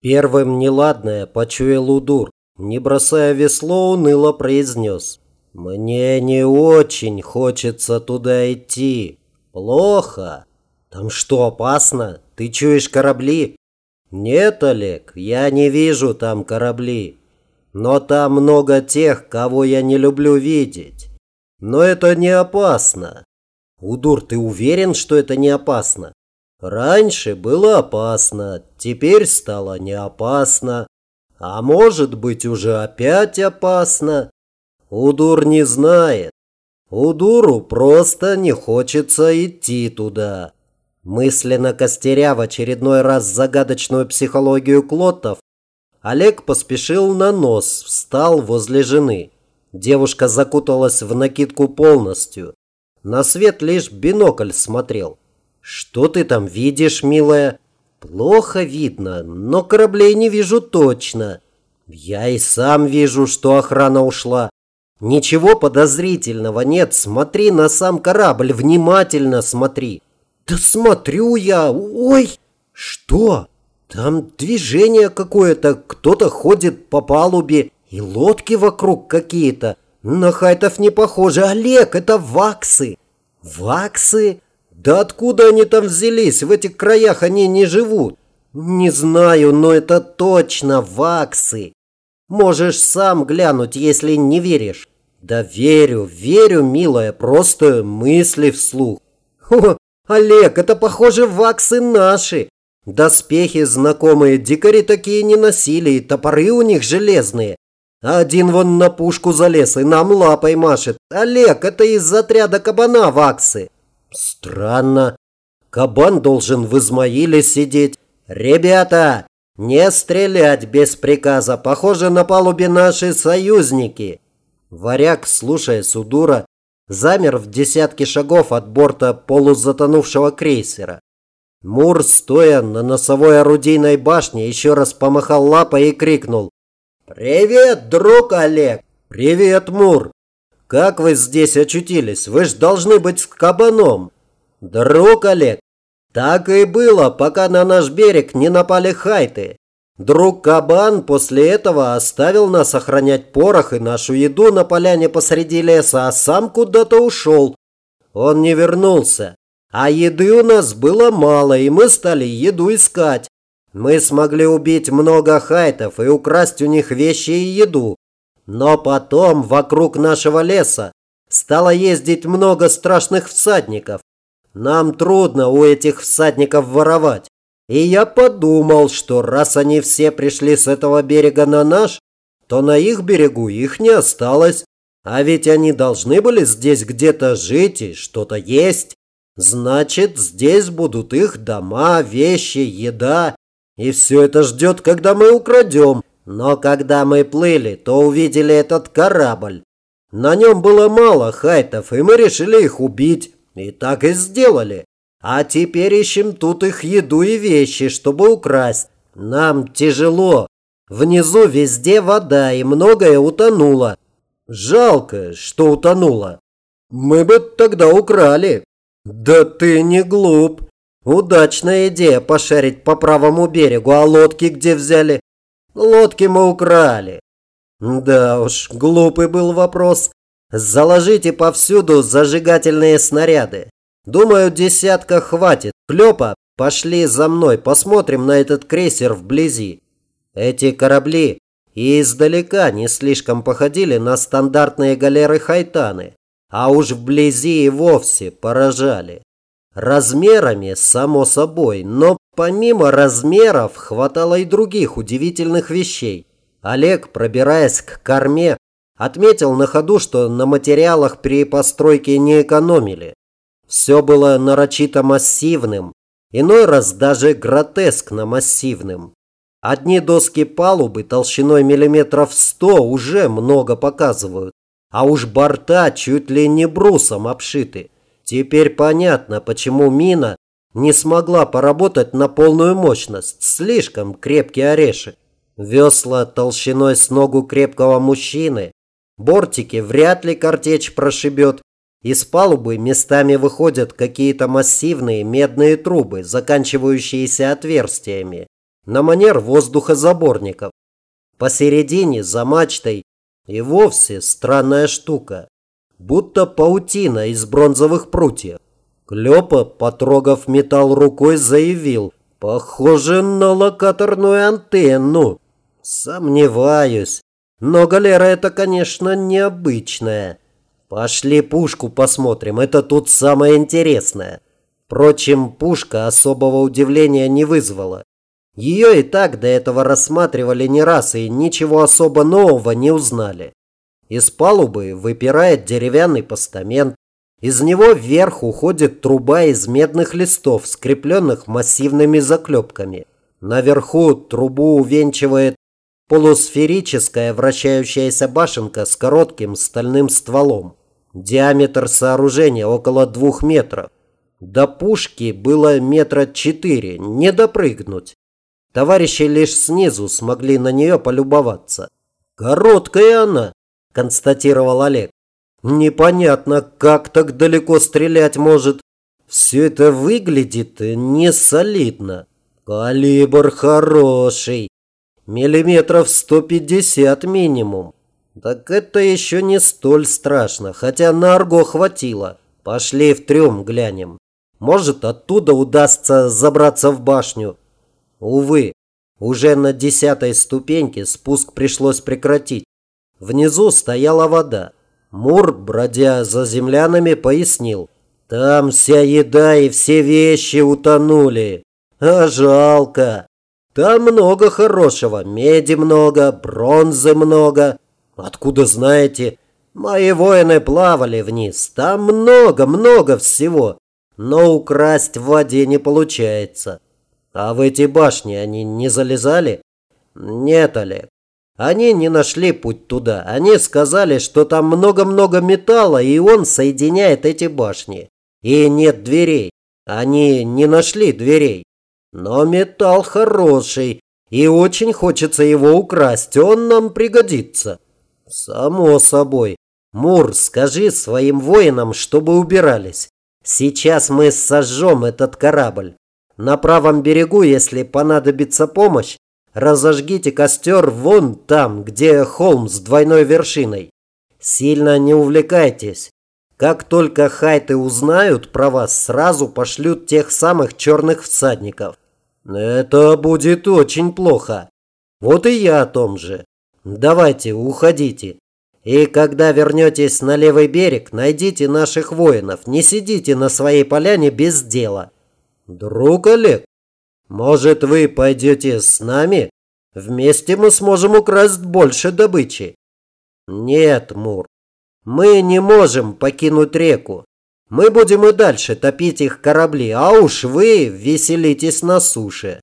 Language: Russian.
Первым неладное почуял Удур. Не бросая весло, уныло произнес. «Мне не очень хочется туда идти. Плохо. Там что, опасно? Ты чуешь корабли?» «Нет, Олег, я не вижу там корабли. Но там много тех, кого я не люблю видеть. Но это не опасно». «Удур, ты уверен, что это не опасно?» Раньше было опасно, теперь стало не опасно. А может быть уже опять опасно. Удур не знает. Удуру просто не хочется идти туда. Мысленно костеря в очередной раз загадочную психологию клотов, Олег поспешил на нос, встал возле жены. Девушка закуталась в накидку полностью. На свет лишь бинокль смотрел. «Что ты там видишь, милая?» «Плохо видно, но кораблей не вижу точно. Я и сам вижу, что охрана ушла. Ничего подозрительного нет. Смотри на сам корабль, внимательно смотри». «Да смотрю я! Ой!» «Что?» «Там движение какое-то, кто-то ходит по палубе, и лодки вокруг какие-то. На хайтов не похоже. Олег, это ваксы!» «Ваксы?» Да откуда они там взялись? В этих краях они не живут. Не знаю, но это точно ваксы. Можешь сам глянуть, если не веришь. Да верю, верю, милая, просто мысли вслух. О, Олег, это похоже ваксы наши. Доспехи знакомые, дикари такие не носили, и топоры у них железные. Один вон на пушку залез и нам лапой машет. Олег, это из отряда кабана ваксы. Странно. Кабан должен в Измаиле сидеть. Ребята, не стрелять без приказа. Похоже, на палубе наши союзники. Варяг, слушая Судура, замер в десятке шагов от борта полузатонувшего крейсера. Мур, стоя на носовой орудийной башне, еще раз помахал лапой и крикнул. «Привет, друг Олег!» «Привет, Мур!» Как вы здесь очутились? Вы ж должны быть с кабаном. Друг Олег, так и было, пока на наш берег не напали хайты. Друг Кабан после этого оставил нас охранять порох и нашу еду на поляне посреди леса, а сам куда-то ушел. Он не вернулся. А еды у нас было мало, и мы стали еду искать. Мы смогли убить много хайтов и украсть у них вещи и еду. Но потом вокруг нашего леса стало ездить много страшных всадников. Нам трудно у этих всадников воровать. И я подумал, что раз они все пришли с этого берега на наш, то на их берегу их не осталось. А ведь они должны были здесь где-то жить и что-то есть. Значит, здесь будут их дома, вещи, еда. И все это ждет, когда мы украдем. Но когда мы плыли, то увидели этот корабль. На нем было мало хайтов, и мы решили их убить. И так и сделали. А теперь ищем тут их еду и вещи, чтобы украсть. Нам тяжело. Внизу везде вода, и многое утонуло. Жалко, что утонуло. Мы бы тогда украли. Да ты не глуп. Удачная идея пошарить по правому берегу, а лодки где взяли? Лодки мы украли. Да уж, глупый был вопрос. Заложите повсюду зажигательные снаряды. Думаю, десятка хватит. Клёпа, пошли за мной, посмотрим на этот крейсер вблизи. Эти корабли и издалека не слишком походили на стандартные галеры Хайтаны, а уж вблизи и вовсе поражали. Размерами, само собой, но помимо размеров хватало и других удивительных вещей. Олег, пробираясь к корме, отметил на ходу, что на материалах при постройке не экономили. Все было нарочито массивным, иной раз даже гротескно массивным. Одни доски палубы толщиной миллиметров сто уже много показывают, а уж борта чуть ли не брусом обшиты. Теперь понятно, почему мина не смогла поработать на полную мощность. Слишком крепкий орешек. Весла толщиной с ногу крепкого мужчины. Бортики вряд ли картечь прошибет. Из палубы местами выходят какие-то массивные медные трубы, заканчивающиеся отверстиями. на манер воздухозаборников. Посередине, за мачтой, и вовсе странная штука, будто паутина из бронзовых прутьев. Клёпа, потрогав металл рукой, заявил, похоже на локаторную антенну. Сомневаюсь, но галера это, конечно, необычная. Пошли пушку посмотрим, это тут самое интересное. Впрочем, пушка особого удивления не вызвала. Ее и так до этого рассматривали не раз и ничего особо нового не узнали. Из палубы выпирает деревянный постамент. Из него вверх уходит труба из медных листов, скрепленных массивными заклепками. Наверху трубу увенчивает полусферическая вращающаяся башенка с коротким стальным стволом. Диаметр сооружения около двух метров. До пушки было метра четыре, не допрыгнуть. Товарищи лишь снизу смогли на нее полюбоваться. «Короткая она», – констатировал Олег. «Непонятно, как так далеко стрелять может. Все это выглядит не солидно. Калибр хороший. Миллиметров 150 минимум. Так это еще не столь страшно, хотя на арго хватило. Пошли в трюм глянем. Может, оттуда удастся забраться в башню. Увы, уже на десятой ступеньке спуск пришлось прекратить. Внизу стояла вода. Мур, бродя за землянами, пояснил. Там вся еда и все вещи утонули. А жалко. Там много хорошего. Меди много, бронзы много. Откуда знаете? Мои воины плавали вниз. Там много-много всего. Но украсть в воде не получается. А в эти башни они не залезали? Нет, Олег. Они не нашли путь туда. Они сказали, что там много-много металла, и он соединяет эти башни. И нет дверей. Они не нашли дверей. Но металл хороший, и очень хочется его украсть. Он нам пригодится. Само собой. Мур, скажи своим воинам, чтобы убирались. Сейчас мы сожжем этот корабль. На правом берегу, если понадобится помощь, разожгите костер вон там, где холм с двойной вершиной. Сильно не увлекайтесь. Как только хайты узнают про вас, сразу пошлют тех самых черных всадников. Это будет очень плохо. Вот и я о том же. Давайте, уходите. И когда вернетесь на левый берег, найдите наших воинов. Не сидите на своей поляне без дела. «Друг Олег, может, вы пойдете с нами? Вместе мы сможем украсть больше добычи». «Нет, Мур, мы не можем покинуть реку. Мы будем и дальше топить их корабли, а уж вы веселитесь на суше».